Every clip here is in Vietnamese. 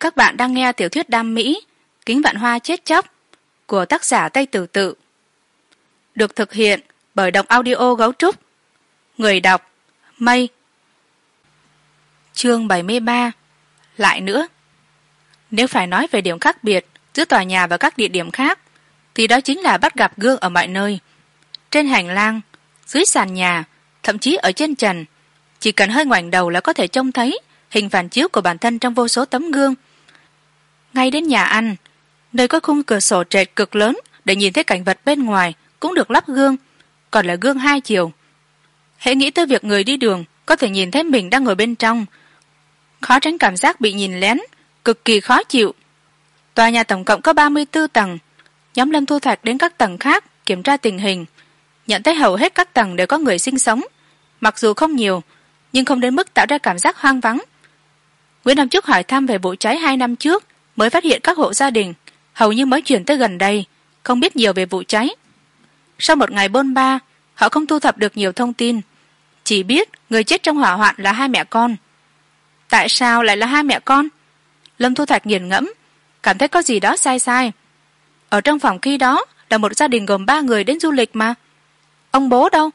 các bạn đang nghe tiểu thuyết đam mỹ, kính vạn hoa chết chóc, của tác giả tây tử tự. Được thực hiện bởi đọc audio gấu trúc. Người đọc, mây. Chương bảy mươi ba, lại nữa. Nếu phải nói về điểm khác biệt giữa tòa nhà và các địa điểm khác, thì đó chính là bắt gặp gương ở mọi nơi. Trên hành lang, dưới sàn nhà, thậm chí ở trên trần, chỉ cần hơi ngoảnh đầu là có thể trông thấy hình phản chiếu của bản thân trong vô số tấm gương ngay đến nhà ăn nơi có khung cửa sổ trệt cực lớn để nhìn thấy cảnh vật bên ngoài cũng được lắp gương, còn là gương hai chiều. Hễ nghĩ tới việc người đi đường có thể nhìn thấy mình đang ngồi bên trong. Khó tránh cảm giác bị nhìn lén, cực kỳ khó chịu. Tòa nhà tổng cộng có ba mươi bốn tầng, nhóm lâm thu thạch đến các tầng khác kiểm tra tình hình, nhận thấy hầu hết các tầng đều có người sinh sống. Mặc dù không nhiều, nhưng không đến mức tạo ra cảm giác hoang vắng. Nguyễn nam trúc hỏi thăm về vụ cháy hai năm trước mới phát hiện các hộ gia đình, hầu như mới chuyển tới gần đây, không biết nhiều về vụ cháy. Sau một ngày bôn ba, họ không thu thập được nhiều thông tin, chỉ biết người chết trong hỏa hoạn là hai mẹ con. Tại sao lại là hai mẹ con? Lâm thu thạch nghiền ngẫm, cảm thấy có gì đó sai sai. Ở trong phòng khi đó là một gia đình gồm ba người đến du lịch mà. Ông bố đâu?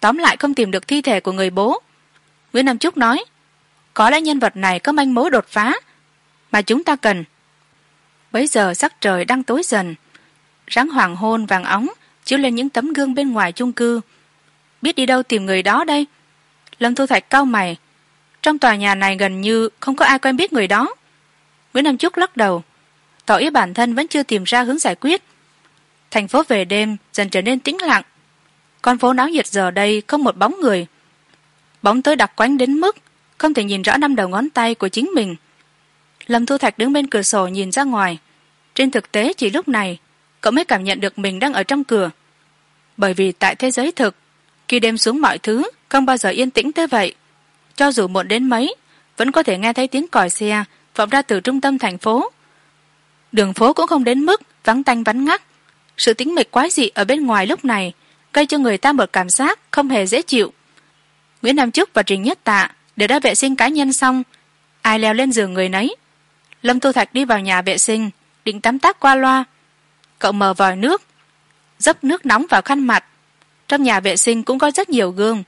Tóm lại không tìm được thi thể của người bố. Nguyễn nam trúc nói, có lẽ nhân vật này có manh mối đột phá mà chúng ta cần. Bấy giờ sắc trời đang tối dần. Ráng hoàng hôn vàng óng, chiếu lên những tấm gương bên ngoài chung cư. Biết đi đâu tìm người đó đây? Lâm thu thạch cau mày. Trong tòa nhà này gần như không có ai quen biết người đó. Nguyễn nam trúc lắc đầu. Tỏ ý bản thân vẫn chưa tìm ra hướng giải quyết. Thành phố về đêm dần trở nên tĩnh lặng. Con phố náo nhiệt giờ đây không một bóng người. Bóng tối đặc quánh đến mức không thể nhìn rõ năm đầu ngón tay của chính mình lâm thu thạch đứng bên cửa sổ nhìn ra ngoài. Trên thực tế chỉ lúc này, cậu mới cảm nhận được mình đang ở trong cửa. Bởi vì tại thế giới thực, khi đêm xuống mọi thứ, không bao giờ yên tĩnh tới vậy. Cho dù muộn đến mấy, vẫn có thể nghe thấy tiếng còi xe vọng ra từ trung tâm thành phố. Đường phố cũng không đến mức vắng tanh vắng ngắt. Sự tính mịch quái dị ở bên ngoài lúc này gây cho người ta một cảm giác không hề dễ chịu. Nguyễn nam trúc và trình nhất tạ đều đã vệ sinh cá nhân xong, ai leo lên giường người nấy lâm tu thạch đi vào nhà vệ sinh, định tắm tác qua loa. Cậu mở vòi nước dấp nước nóng vào khăn mặt. Trong nhà vệ sinh cũng có rất nhiều gương.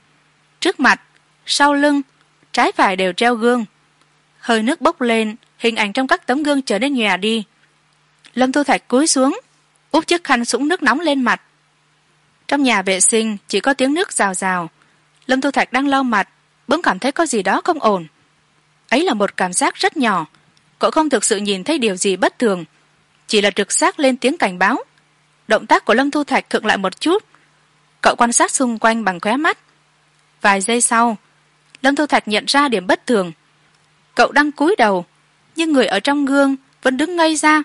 Trước mặt, sau lưng, trái phải đều treo gương. Hơi nước bốc lên, hình ảnh trong các tấm gương trở nên nhòe đi. Lâm thu thạch cúi xuống, úp chiếc khăn sũng nước nóng lên mặt. Trong nhà vệ sinh chỉ có tiếng nước rào rào. Lâm thu thạch đang lau mặt, bỗng cảm thấy có gì đó không ổn. Ấy là một cảm giác rất nhỏ cậu không thực sự nhìn thấy điều gì bất thường. Chỉ là trực giác lên tiếng cảnh báo. Động tác của lâm thu thạch khựng lại một chút. Cậu quan sát xung quanh bằng khóe mắt. Vài giây sau, lâm thu thạch nhận ra điểm bất thường. Cậu đang cúi đầu, nhưng người ở trong gương vẫn đứng ngây ra,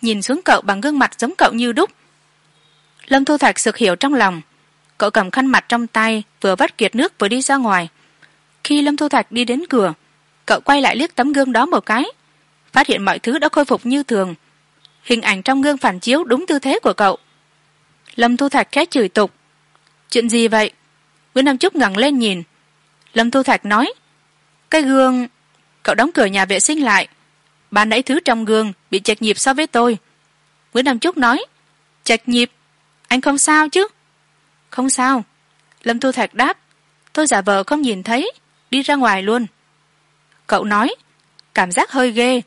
nhìn xuống cậu bằng gương mặt giống cậu như đúc. Lâm thu thạch sực hiểu trong lòng. Cậu cầm khăn mặt trong tay, vừa vắt kiệt nước vừa đi ra ngoài. Khi lâm thu thạch đi đến cửa, cậu quay lại liếc tấm gương đó một cái phát hiện mọi thứ đã khôi phục như thường. Hình ảnh trong gương phản chiếu đúng tư thế của cậu. Lâm thu thạch khét chửi tục. Chuyện gì vậy? Nguyễn nam trúc ngẩng lên nhìn. Lâm thu thạch nói, cái gương, cậu đóng cửa nhà vệ sinh lại. Ban nãy thứ trong gương bị chệch nhịp so với tôi. Nguyễn nam trúc nói, chệch nhịp? Anh không sao chứ? Không sao. Lâm thu thạch đáp, tôi giả vờ không nhìn thấy, đi ra ngoài luôn. Cậu nói, cảm giác hơi ghê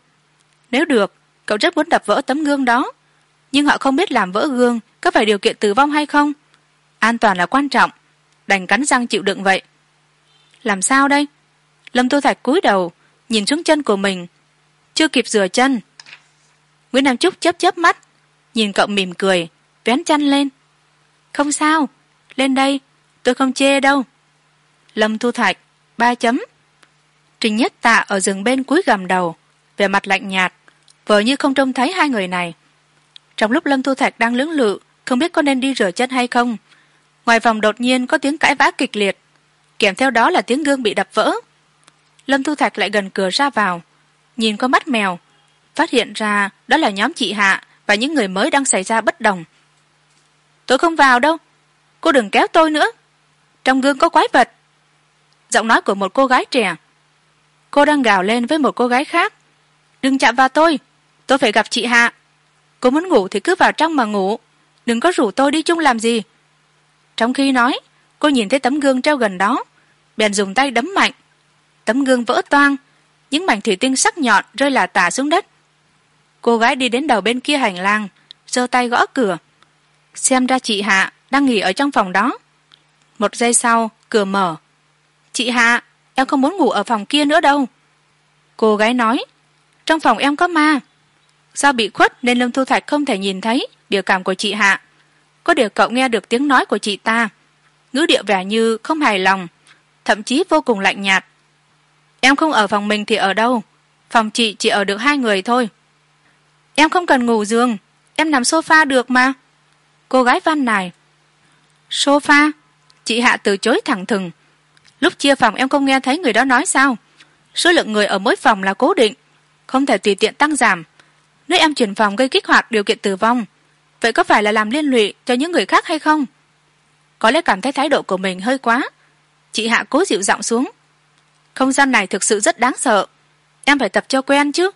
nếu được, cậu rất muốn đập vỡ tấm gương đó. Nhưng họ không biết làm vỡ gương có phải điều kiện tử vong hay không. An toàn là quan trọng. Đành cắn răng chịu đựng vậy. Làm sao đây? Lâm tô thạch cúi đầu, nhìn xuống chân của mình. Chưa kịp rửa chân. Nguyễn nam trúc chớp chớp mắt, nhìn cậu mỉm cười, vén chăn lên. Không sao, lên đây, tôi không chê đâu. Lâm thu thạch, ba chấm. Trình nhất tạ ở rừng bên cuối gầm đầu về mặt lạnh nhạt vờ như không trông thấy hai người này. Trong lúc lâm thu thạch đang lưỡng lự, không biết có nên đi rửa chân hay không, ngoài phòng đột nhiên có tiếng cãi vã kịch liệt, kèm theo đó là tiếng gương bị đập vỡ. Lâm thu thạch lại gần cửa ra vào, nhìn qua mắt mèo, phát hiện ra đó là nhóm chị hạ và những người mới đang xảy ra bất đồng. Tôi không vào đâu, cô đừng kéo tôi nữa, trong gương có quái vật. Giọng nói của một cô gái trẻ. Cô đang gào lên với một cô gái khác đừng chạm vào tôi. Tôi phải gặp chị hạ. Cô muốn ngủ thì cứ vào trong mà ngủ. Đừng có rủ tôi đi chung làm gì. Trong khi nói, cô nhìn thấy tấm gương treo gần đó. Bèn dùng tay đấm mạnh. Tấm gương vỡ toang. Những mảnh thủy tinh sắc nhọn rơi là tả xuống đất. Cô gái đi đến đầu bên kia hành lang, giơ tay gõ cửa. Xem ra chị hạ đang nghỉ ở trong phòng đó. Một giây sau, cửa mở. Chị hạ, em không muốn ngủ ở phòng kia nữa đâu. Cô gái nói trong phòng em có ma. Do bị khuất nên lâm thu thạch không thể nhìn thấy biểu cảm của chị hạ? Có điều cậu nghe được tiếng nói của chị ta. Ngữ điệu vẻ như không hài lòng, thậm chí vô cùng lạnh nhạt. Em không ở phòng mình thì ở đâu? Phòng chị chỉ ở được hai người thôi. Em không cần ngủ giường, em nằm s o f a được mà. Cô gái văn này s o f a chị hạ từ chối thẳng thừng. Lúc chia phòng em không nghe thấy người đó nói sao? Số lượng người ở mỗi phòng là cố định không thể tùy tiện tăng giảm. Nếu em chuyển phòng gây kích hoạt điều kiện tử vong. Vậy có phải là làm liên lụy cho những người khác hay không? Có lẽ cảm thấy thái độ của mình hơi quá. Chị hạ cố dịu giọng xuống. Không gian này thực sự rất đáng sợ. Em phải tập cho quen chứ.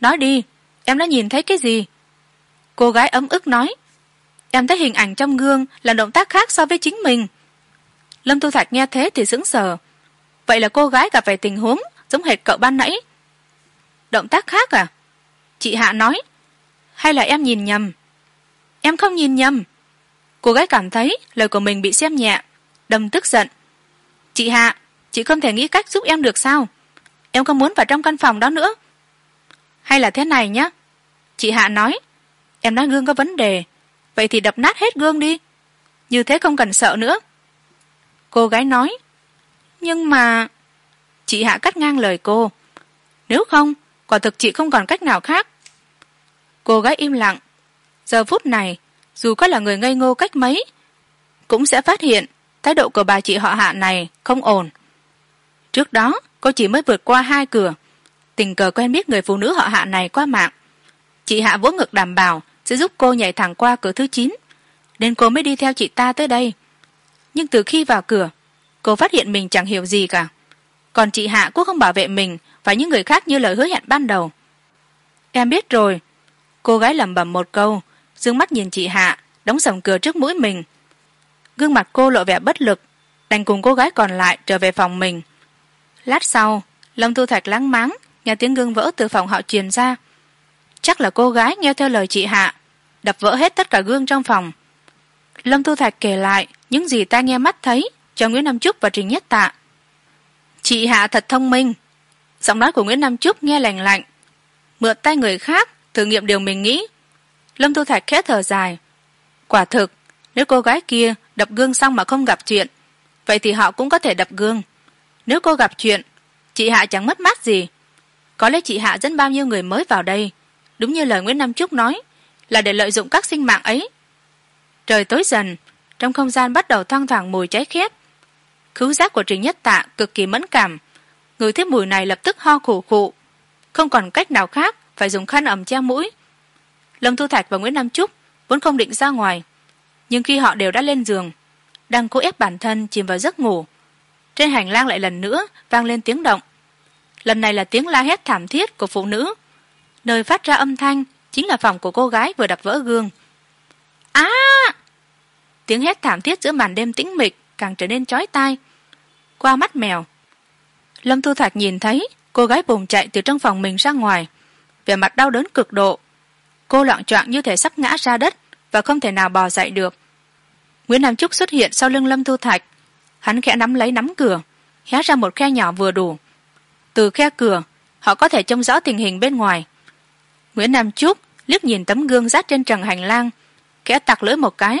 Nói đi, em đã nhìn thấy cái gì? Cô gái ấm ức nói. Em thấy hình ảnh trong gương là động tác khác so với chính mình. Lâm tu thạch nghe thế thì sững sờ. Vậy là cô gái gặp phải tình huống giống hệt cậu ban nãy động tác khác à? Chị hạ nói. Hay là em nhìn nhầm? Em không nhìn nhầm. Cô gái cảm thấy lời của mình bị xem nhẹ, đâm tức giận. Chị hạ, chị không thể nghĩ cách giúp em được sao? Em không muốn vào trong căn phòng đó nữa? Hay là thế này nhé chị hạ nói. Em nói gương có vấn đề. Vậy thì đập nát hết gương đi. Như thế không cần sợ nữa. Cô gái nói. Nhưng mà chị hạ cắt ngang lời cô. Nếu không quả thực chị không còn cách nào khác. Cô gái im lặng. Giờ phút này, dù có là người ngây ngô cách mấy, cũng sẽ phát hiện thái độ của bà chị họ hạ này không ổn. Trước đó, cô chỉ mới vượt qua hai cửa. Tình cờ quen biết người phụ nữ họ hạ này qua mạng. Chị hạ vỗ ngực đảm bảo sẽ giúp cô nhảy thẳng qua cửa thứ chín. Nên cô mới đi theo chị ta tới đây. Nhưng từ khi vào cửa, cô phát hiện mình chẳng hiểu gì cả còn chị hạ cũng không bảo vệ mình và những người khác như lời hứa hẹn ban đầu. Em biết rồi. Cô gái lẩm bẩm một câu d ư ơ n g mắt nhìn chị hạ, đóng sầm cửa trước mũi mình. Gương mặt cô lộ vẻ bất lực, đành cùng cô gái còn lại trở về phòng mình. Lát sau, lâm thu thạch láng máng, nghe tiếng gương vỡ từ phòng họ truyền ra. Chắc là cô gái nghe theo lời chị hạ, đập vỡ hết tất cả gương trong phòng. Lâm thu thạch kể lại những gì ta nghe mắt thấy cho nguyễn nam trúc và trình nhất tạ chị hạ thật thông minh. Giọng nói của nguyễn nam trúc nghe lành lạnh. Mượn tay người khác, thử nghiệm điều mình nghĩ. Lâm thu thạch khẽ thở dài. Quả thực, nếu cô gái kia đập gương xong mà không gặp chuyện, vậy thì họ cũng có thể đập gương. Nếu cô gặp chuyện, chị hạ chẳng mất mát gì. Có lẽ chị hạ dẫn bao nhiêu người mới vào đây. Đúng như lời nguyễn nam trúc nói, là để lợi dụng các sinh mạng ấy. Trời tối dần, trong không gian bắt đầu thoang thoảng mùi cháy khét khứu giác của trình nhất tạ cực kỳ mẫn cảm. Người thấy mùi này lập tức ho khủ khụ. Không còn cách nào khác, phải dùng khăn ẩm che mũi. Lâm thu thạch và nguyễn nam trúc vốn không định ra ngoài, nhưng khi họ đều đã lên giường, đang cố ép bản thân chìm vào giấc ngủ, trên hành lang lại lần nữa vang lên tiếng động. Lần này là tiếng la hét thảm thiết của phụ nữ. Nơi phát ra âm thanh chính là phòng của cô gái vừa đập vỡ gương. Á! Tiếng hét thảm thiết giữa màn đêm tĩnh mịch càng trở nên chói tai qua mắt mèo. Lâm thu thạch nhìn thấy cô gái bùng chạy từ trong phòng mình ra ngoài. Vẻ mặt đau đớn cực độ. Cô loạng choạng như thể sắp ngã ra đất và không thể nào bò dậy được. Nguyễn nam trúc xuất hiện sau lưng lâm thu thạch. Hắn khẽ nắm lấy nắm cửa, hé ra một khe nhỏ vừa đủ. Từ khe cửa, họ có thể trông rõ tình hình bên ngoài. Nguyễn nam trúc liếc nhìn tấm gương rát trên trần hành lang, khẽ tặc lưỡi một cái.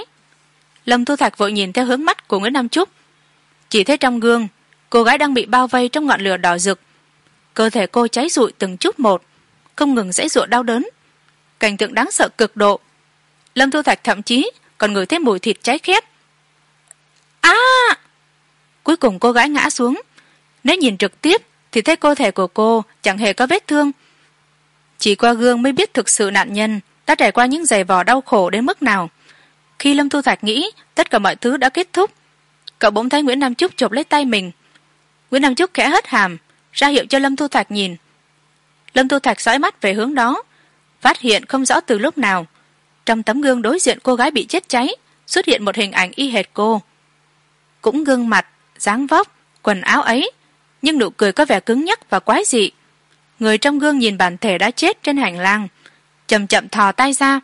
Lâm thu thạch vội nhìn theo hướng mắt của nguyễn nam trúc chỉ thấy trong gương, cô gái đang bị bao vây trong ngọn lửa đỏ rực. Cơ thể cô cháy rụi từng chút một, không ngừng dãy ruộng đau đớn. Cảnh tượng đáng sợ cực độ. Lâm thu thạch thậm chí còn ngửi thấy mùi thịt cháy khét. A! Cuối cùng cô gái ngã xuống. Nếu nhìn trực tiếp thì thấy cơ thể của cô chẳng hề có vết thương. Chỉ qua gương mới biết thực sự nạn nhân đã trải qua những giày vò đau khổ đến mức nào. Khi lâm thu thạch nghĩ tất cả mọi thứ đã kết thúc cậu bỗng thấy nguyễn nam trúc chộp lấy tay mình. Nguyễn nam trúc khẽ hất hàm, ra hiệu cho lâm thu thạch nhìn. Lâm thu thạch dõi mắt về hướng đó, phát hiện không rõ từ lúc nào. Trong tấm gương đối diện cô gái bị chết cháy, xuất hiện một hình ảnh y hệt cô. Cũng gương mặt, dáng vóc, quần áo ấy, nhưng nụ cười có vẻ cứng nhắc và quái dị. Người trong gương nhìn bản thể đã chết trên hành lang, chậm chậm thò tay ra.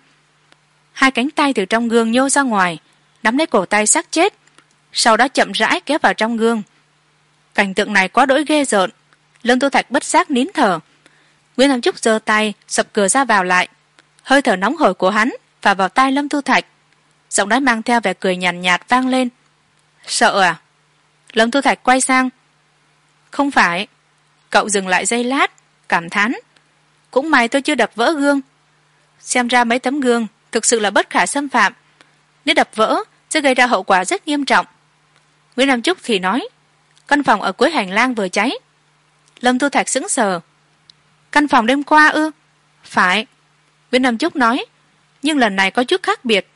Hai cánh tay từ trong gương nhô ra ngoài, nắm lấy cổ tay xác chết sau đó chậm rãi kéo vào trong gương. Cảnh tượng này quá đỗi ghê rợn lâm tu thạch bất giác nín thở. Nguyễn nam trúc giơ tay sập cửa ra vào lại. Hơi thở nóng hổi của hắn và vào tai lâm tu thạch. Giọng nói mang theo vẻ cười nhàn nhạt, nhạt vang lên. Sợ à? Lâm tu thạch quay sang. Không phải cậu dừng lại giây lát cảm thán. Cũng may tôi chưa đập vỡ gương. Xem ra mấy tấm gương thực sự là bất khả xâm phạm. Nếu đập vỡ sẽ gây ra hậu quả rất nghiêm trọng nguyễn nam trúc thì nói, căn phòng ở cuối hành lang vừa cháy. Lâm thu thạch sững sờ, căn phòng đêm qua ư? Phải. Nguyễn nam trúc nói, nhưng lần này có chút khác biệt.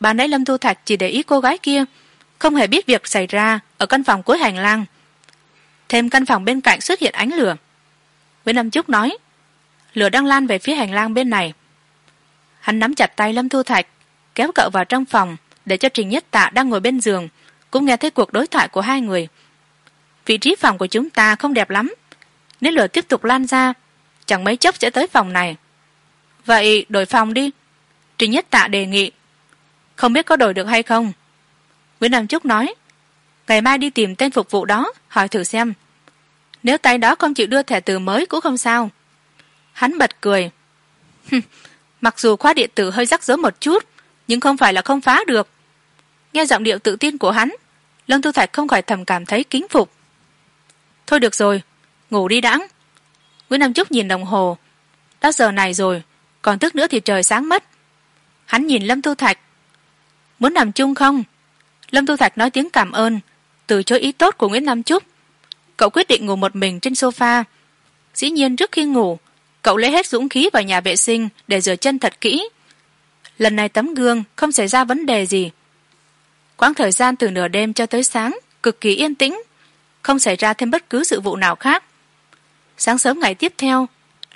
Bà nãy lâm thu thạch chỉ để ý cô gái kia, không hề biết việc xảy ra ở căn phòng cuối hành lang. Thêm căn phòng bên cạnh xuất hiện ánh lửa. Nguyễn nam trúc nói, lửa đang lan về phía hành lang bên này. Hắn nắm chặt tay lâm thu thạch, kéo cậu vào trong phòng để cho trình nhất tạ đang ngồi bên giường cũng nghe thấy cuộc đối thoại của hai người. Vị trí phòng của chúng ta không đẹp lắm. Nếu lửa tiếp tục lan ra, chẳng mấy chốc sẽ tới phòng này. Vậy đổi phòng đi. Trình nhất tạ đề nghị. Không biết có đổi được hay không? Nguyễn nam trúc nói. Ngày mai đi tìm tên phục vụ đó, hỏi thử xem. Nếu tay đó không chịu đưa thẻ từ mới cũng không sao. Hắn bật cười. Mặc dù khóa điện tử hơi rắc rối một chút, nhưng không phải là không phá được. Nghe giọng điệu tự tin của hắn lâm tu thạch không khỏi thầm cảm thấy kính phục. Thôi được rồi, ngủ đi đãng nguyễn nam trúc nhìn đồng hồ. Đã giờ này rồi, còn thức nữa thì trời sáng mất. Hắn nhìn lâm tu thạch. Muốn nằm chung không? Lâm tu thạch nói tiếng cảm ơn, từ chối ý tốt của nguyễn nam trúc. Cậu quyết định ngủ một mình trên sofa. Dĩ nhiên trước khi ngủ, cậu lấy hết dũng khí vào nhà vệ sinh để rửa chân thật kỹ. Lần này tấm gương không xảy ra vấn đề gì quãng thời gian từ nửa đêm cho tới sáng, cực kỳ yên tĩnh, không xảy ra thêm bất cứ sự vụ nào khác. Sáng sớm ngày tiếp theo,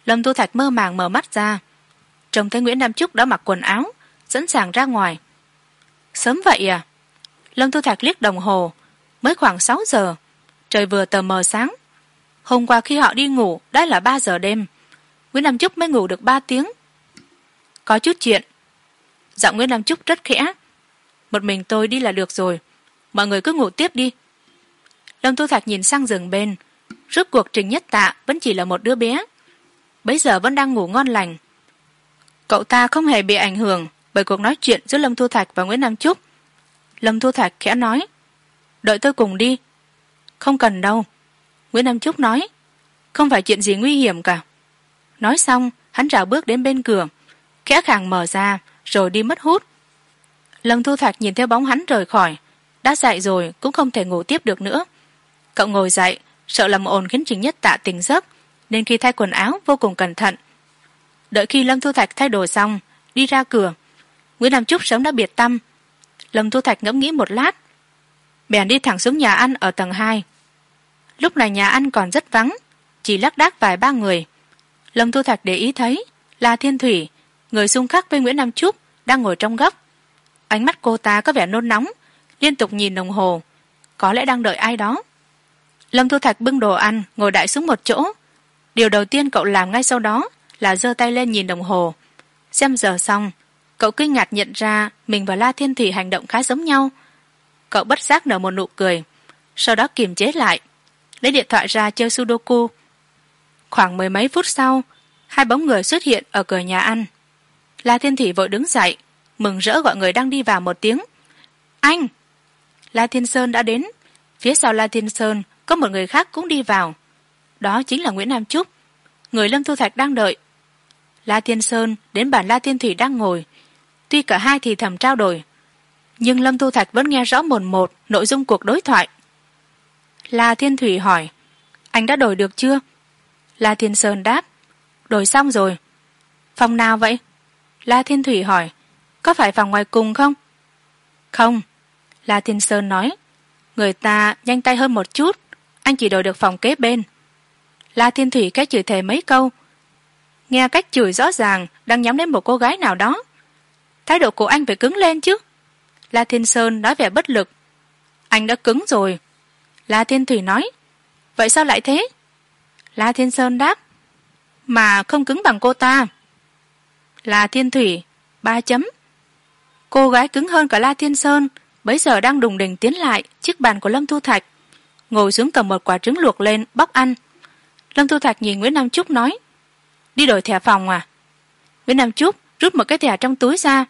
lâm tu thạch mơ màng mở mắt ra. Trông thấy nguyễn nam trúc đã mặc quần áo sẵn sàng ra ngoài. Sớm vậy à? Lâm tu thạch liếc đồng hồ. Mới khoảng sáu giờ, trời vừa tờ mờ sáng. Hôm qua khi họ đi ngủ, đã là ba giờ đêm. Nguyễn nam trúc mới ngủ được ba tiếng. Có chút chuyện. Giọng nguyễn nam trúc rất khẽ một mình tôi đi là được rồi. Mọi người cứ ngủ tiếp đi. Lâm tu thạch nhìn sang giường bên. Rốt cuộc trình nhất tạ vẫn chỉ là một đứa bé. Bấy giờ vẫn đang ngủ ngon lành. Cậu ta không hề bị ảnh hưởng bởi cuộc nói chuyện giữa lâm thu thạch và nguyễn nam trúc. Lâm thu thạch khẽ nói, đợi tôi cùng đi. Không cần đâu. Nguyễn nam trúc nói, không phải chuyện gì nguy hiểm cả. Nói xong, hắn rào bước đến bên cửa, khẽ khàng mở ra, rồi đi mất hút lâm thu thạch nhìn theo bóng hắn rời khỏi. Đã dậy rồi, cũng không thể ngủ tiếp được nữa. Cậu ngồi dậy, sợ làm ồn khiến trình nhất tạ tỉnh giấc, nên khi thay quần áo, vô cùng cẩn thận. Đợi khi lâm thu thạch thay đồ xong, đi ra cửa. Nguyễn nam trúc sớm đã biệt tâm. Lâm thu thạch ngẫm nghĩ một lát. Bèn đi thẳng xuống nhà ăn ở tầng hai. Lúc này nhà ăn còn rất vắng, chỉ lác đác vài ba người. Lâm thu thạch để ý thấy là thiên thủy, người xung khắc với nguyễn nam trúc đang ngồi trong góc ánh mắt cô ta có vẻ nôn nóng, liên tục nhìn đồng hồ. Có lẽ đang đợi ai đó. Lâm thu thạch bưng đồ ăn, ngồi đại xuống một chỗ. Điều đầu tiên cậu làm ngay sau đó là giơ tay lên nhìn đồng hồ. Xem giờ xong, cậu kinh ngạc nhận ra mình và la thiên thủy hành động khá giống nhau. Cậu bất giác nở một nụ cười, sau đó kiềm chế lại, lấy điện thoại ra chơi sudoku. Khoảng mười mấy phút sau, hai bóng người xuất hiện ở cửa nhà ăn. La thiên thủy vội đứng dậy mừng rỡ gọi người đang đi vào một tiếng. Anh! La thiên sơn đã đến. Phía sau la thiên sơn, có một người khác cũng đi vào. Đó chính là nguyễn nam trúc, người lâm thu thạch đang đợi. La thiên sơn đến bản la thiên thủy đang ngồi. Tuy cả hai thì thầm trao đổi, nhưng lâm thu thạch vẫn nghe rõ mồn một nội dung cuộc đối thoại. La thiên thủy hỏi, anh đã đổi được chưa? La thiên sơn đáp, đổi xong rồi. Phòng nào vậy? La thiên thủy hỏi có phải phòng ngoài cùng không? Không. La thiên sơn nói, người ta nhanh tay hơn một chút, anh chỉ đổi được phòng kế bên. La thiên thủy cái chửi thề mấy câu, nghe cách chửi rõ ràng, đang nhắm đến một cô gái nào đó. Thái độ của anh phải cứng lên chứ. La thiên sơn nói vẻ bất lực, anh đã cứng rồi. La thiên thủy nói, vậy sao lại thế? La thiên sơn đáp, mà không cứng bằng cô ta. La thiên thủy ba chấm cô gái cứng hơn cả la thiên sơn, bấy giờ đang đùng đỉnh tiến lại chiếc bàn của lâm thu thạch, ngồi xuống cầm một quả trứng luộc lên, bóc ăn. Lâm thu thạch nhìn nguyễn nam trúc nói, đi đổi thẻ phòng à? Nguyễn nam trúc rút một cái thẻ trong túi ra,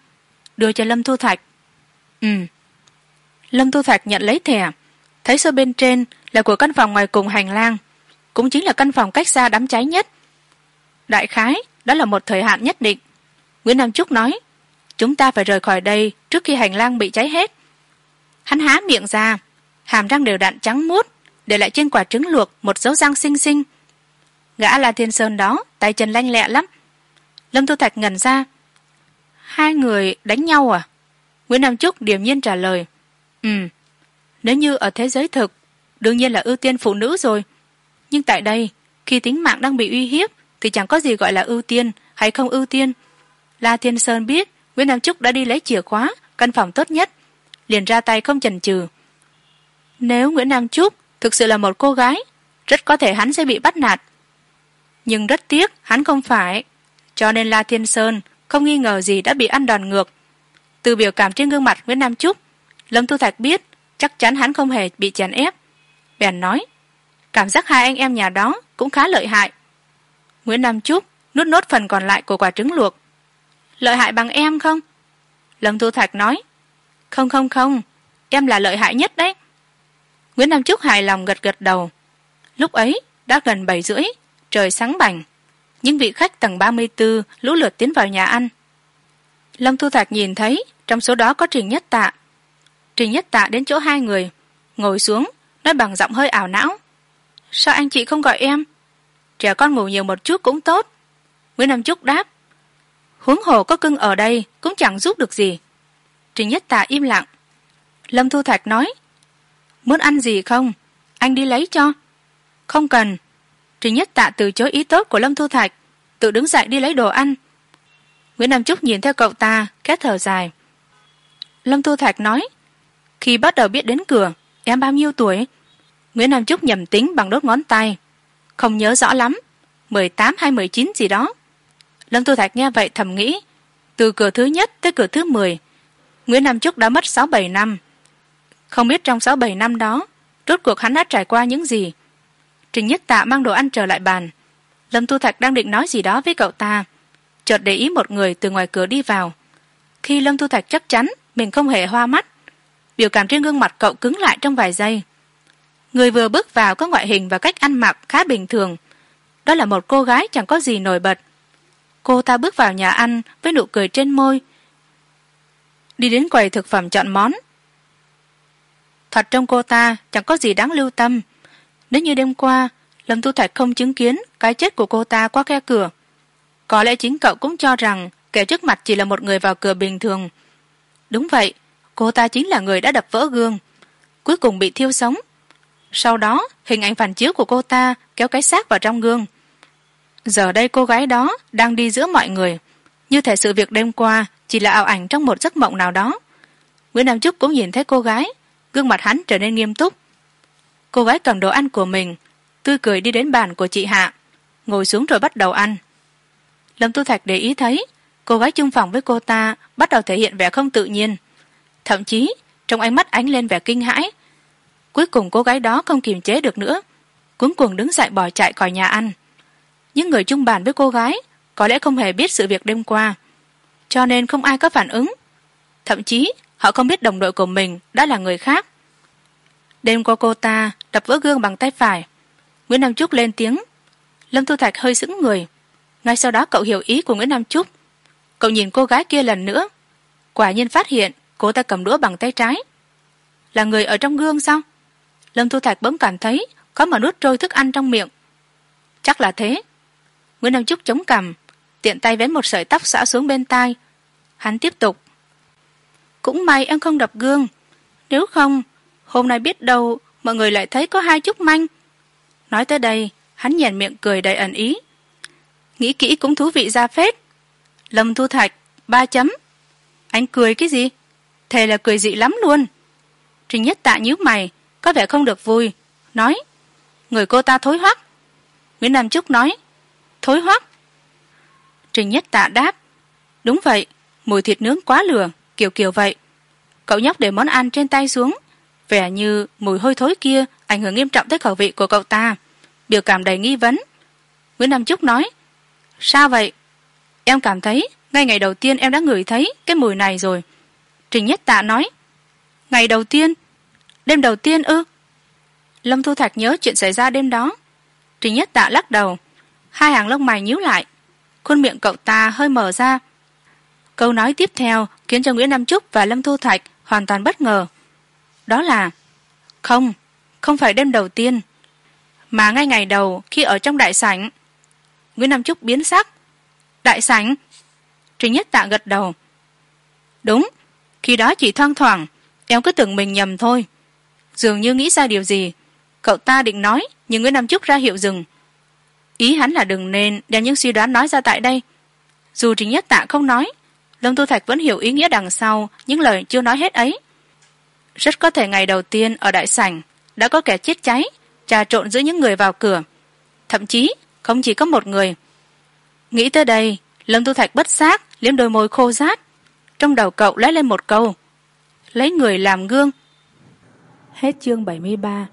đưa cho lâm thu thạch. Ừ. Lâm thu thạch nhận lấy thẻ, thấy số bên trên là của căn phòng ngoài cùng hành lang, cũng chính là căn phòng cách xa đám cháy nhất. Đại khái, đó là một thời hạn nhất định. Nguyễn nam trúc nói chúng ta phải rời khỏi đây trước khi hành lang bị cháy hết. Hắn há miệng ra, hàm răng đều đặn trắng muốt, để lại trên quả trứng luộc một dấu răng xinh xinh. Gã là thiên sơn đó, tay chân lanh lẹ lắm. Lâm thu thạch ngần ra. Hai người đánh nhau à? Nguyễn nam trúc điềm nhiên trả lời. Ừ nếu như ở thế giới thực, đương nhiên là ưu tiên phụ nữ rồi. Nhưng tại đây, khi tính mạng đang bị uy hiếp, thì chẳng có gì gọi là ưu tiên hay không ưu tiên. La thiên sơn biết nguyễn nam trúc đã đi lấy chìa khóa, căn phòng tốt nhất. Liền ra tay không chần chừ. Nếu nguyễn nam trúc thực sự là một cô gái, rất có thể hắn sẽ bị bắt nạt. Nhưng rất tiếc, hắn không phải. Cho nên la thiên sơn không nghi ngờ gì đã bị ăn đòn ngược. Từ biểu cảm trên gương mặt nguyễn nam trúc lâm thu thạch biết chắc chắn hắn không hề bị chèn ép. Bèn nói, cảm giác hai anh em nhà đó cũng khá lợi hại. Nguyễn nam trúc nuốt nốt phần còn lại của quả trứng luộc lợi hại bằng em không? Lâm thu thạch nói. Không không không. Em là lợi hại nhất đấy. Nguyễn nam trúc hài lòng gật gật đầu. Lúc ấy, đã gần bảy rưỡi, trời sáng bành. Những vị khách tầng ba mươi b ố lũ lượt tiến vào nhà ăn. Lâm thu thạch nhìn thấy, trong số đó có trình nhất tạ. Trình nhất tạ đến chỗ hai người, ngồi xuống, nói bằng giọng hơi ảo não. Sao anh chị không gọi em? Trẻ con ngủ nhiều một chút cũng tốt. Nguyễn nam trúc đáp huống hồ có cưng ở đây, cũng chẳng giúp được gì. Trình nhất tạ im lặng. Lâm thu thạch nói, muốn ăn gì không? Anh đi lấy cho. Không cần. Trình nhất tạ từ chối ý tốt của lâm thu thạch, tự đứng dậy đi lấy đồ ăn. Nguyễn nam trúc nhìn theo cậu ta két thở dài. Lâm thu thạch nói, khi bắt đầu biết đến cửa, em bao nhiêu tuổi? Nguyễn nam trúc nhầm tính bằng đốt ngón tay. Không nhớ rõ lắm, mười tám hay mười chín gì đó lâm tu thạch nghe vậy thầm nghĩ, từ cửa thứ nhất tới cửa thứ mười, nguyễn nam trúc đã mất sáu bảy năm. Không biết trong sáu bảy năm đó, rốt cuộc hắn đã trải qua những gì? Trình nhất tạ mang đồ ăn trở lại bàn. Lâm tu thạch đang định nói gì đó với cậu ta, chợt để ý một người từ ngoài cửa đi vào. Khi lâm tu thạch chắc chắn mình không hề hoa mắt, biểu cảm trên gương mặt cậu cứng lại trong vài giây. Người vừa bước vào có ngoại hình và cách ăn mặc khá bình thường. Đó là một cô gái chẳng có gì nổi bật cô ta bước vào nhà ăn với nụ cười trên môi. Đi đến quầy thực phẩm chọn món. Thật trong cô ta, chẳng có gì đáng lưu tâm. Nếu như đêm qua, lâm tu thạch không chứng kiến cái chết của cô ta qua khe cửa, có lẽ chính cậu cũng cho rằng kẻ trước mặt chỉ là một người vào cửa bình thường. Đúng vậy, cô ta chính là người đã đập vỡ gương, cuối cùng bị thiêu sống. Sau đó, hình ảnh phản chiếu của cô ta kéo cái xác vào trong gương giờ đây cô gái đó đang đi giữa mọi người. Như thể sự việc đêm qua chỉ là ảo ảnh trong một giấc mộng nào đó. Nguyễn nam trúc cũng nhìn thấy cô gái. Gương mặt hắn trở nên nghiêm túc. Cô gái cầm đồ ăn của mình, tươi cười đi đến bàn của chị hạ. Ngồi xuống rồi bắt đầu ăn. Lâm tu thạch để ý thấy, cô gái chung phòng với cô ta bắt đầu thể hiện vẻ không tự nhiên. Thậm chí, trong ánh mắt ánh lên vẻ kinh hãi. Cuối cùng cô gái đó không kiềm chế được nữa, cuống cuồng đứng dậy bỏ chạy khỏi nhà ăn những người chung bàn với cô gái, có lẽ không hề biết sự việc đêm qua. Cho nên không ai có phản ứng. Thậm chí, họ không biết đồng đội của mình đã là người khác. Đêm qua cô ta đập vỡ gương bằng tay phải. Nguyễn nam trúc lên tiếng. Lâm thu thạch hơi sững người. Ngay sau đó cậu hiểu ý của nguyễn nam trúc cậu nhìn cô gái kia lần nữa. Quả nhiên phát hiện cô ta cầm đũa bằng tay trái. Là người ở trong gương sao? Lâm thu thạch bỗng cảm thấy có mà nuốt trôi thức ăn trong miệng. Chắc là thế nguyễn nam trúc chống cằm, tiện tay vén một sợi tóc xõa xuống bên tai. Hắn tiếp tục. Cũng may em không đập gương. Nếu không, hôm nay biết đâu mọi người lại thấy có hai chút manh. Nói tới đây, hắn nhèn miệng cười đầy ẩn ý. Nghĩ kỹ cũng thú vị ra phết. Lâm thu thạch, ba chấm. Anh cười cái gì? Thề là cười dị lắm luôn. Trình nhất tạ nhíu mày, có vẻ không được vui, nói, người cô ta thối hoắc. Nguyễn nam trúc nói thối hoắc trình nhất tạ đáp, đúng vậy, mùi thịt nướng quá lừa kiểu kiểu vậy. Cậu nhóc để món ăn trên tay xuống, vẻ như mùi hôi thối kia ảnh hưởng nghiêm trọng tới khẩu vị của cậu ta. Biểu cảm đầy nghi vấn. Nguyễn nam trúc nói, sao vậy? Em cảm thấy ngay ngày đầu tiên em đã ngửi thấy cái mùi này rồi. Trình nhất tạ nói, ngày đầu tiên? Đêm đầu tiên ư? Lâm thu thạch nhớ chuyện xảy ra đêm đó. Trình nhất tạ lắc đầu hai hàng lông mày nhíu lại. Khuôn miệng cậu ta hơi mở ra. Câu nói tiếp theo khiến cho nguyễn nam trúc và lâm thu thạch hoàn toàn bất ngờ. Đó là, không không phải đêm đầu tiên, mà ngay ngày đầu khi ở trong đại sảnh. Nguyễn nam trúc biến sắc. Đại sảnh? Trình nhất tạ gật đầu. Đúng, khi đó chỉ thoang thoảng, em cứ tưởng mình nhầm thôi. Dường như nghĩ ra điều gì, cậu ta định nói, nhưng nguyễn nam trúc ra hiệu dừng ý hắn là đừng nên đem những suy đoán nói ra tại đây. Dù trình nhất tạ không nói, lâm tu thạch vẫn hiểu ý nghĩa đằng sau những lời chưa nói hết ấy. Rất có thể ngày đầu tiên ở đại sảnh đã có kẻ chết cháy, trà trộn giữa những người vào cửa. Thậm chí, không chỉ có một người. Nghĩ tới đây, lâm tu thạch bất giác liếm đôi môi khô rát. Trong đầu cậu lóe lên một câu, lấy người làm gương. Hết chương bảy mươi ba.